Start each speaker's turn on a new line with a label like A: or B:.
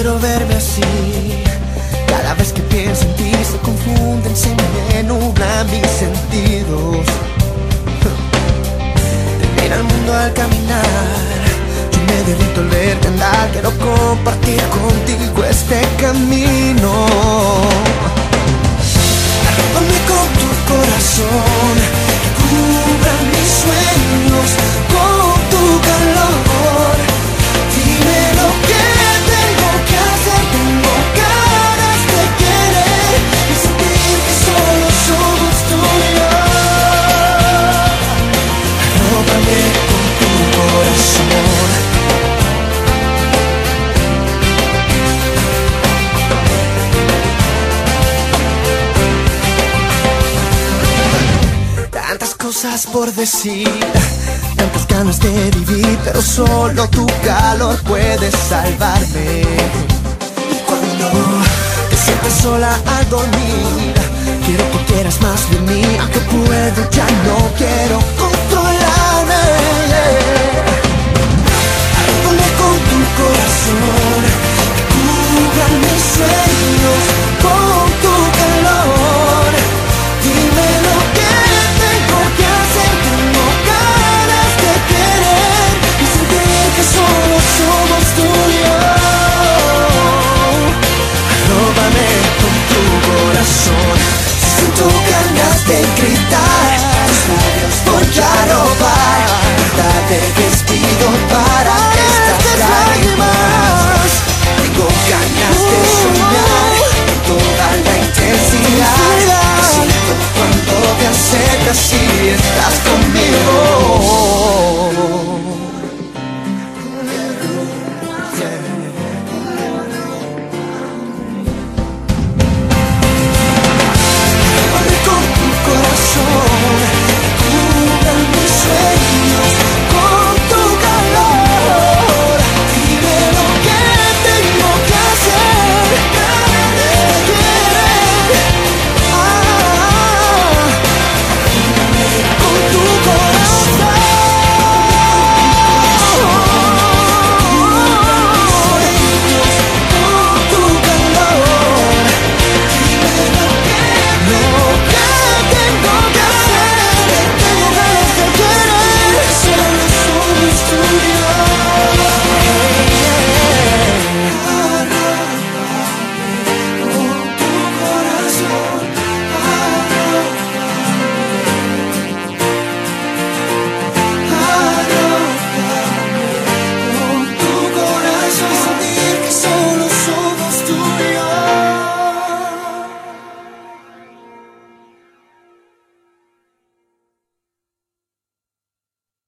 A: quiero verme así. Cada vez que pienso en ti se confunden, se me nublan mis sentidos. Te mira el mundo al caminar. Yo me derrito al verte andar. Quiero compartir contigo este camino. Cosas por decir, tantas ganas de vivir, pero solo tu calor puede salvarme. Y cuando te sientes sola al dormir, quiero que quieras más de mí, aunque puedo ya no quiero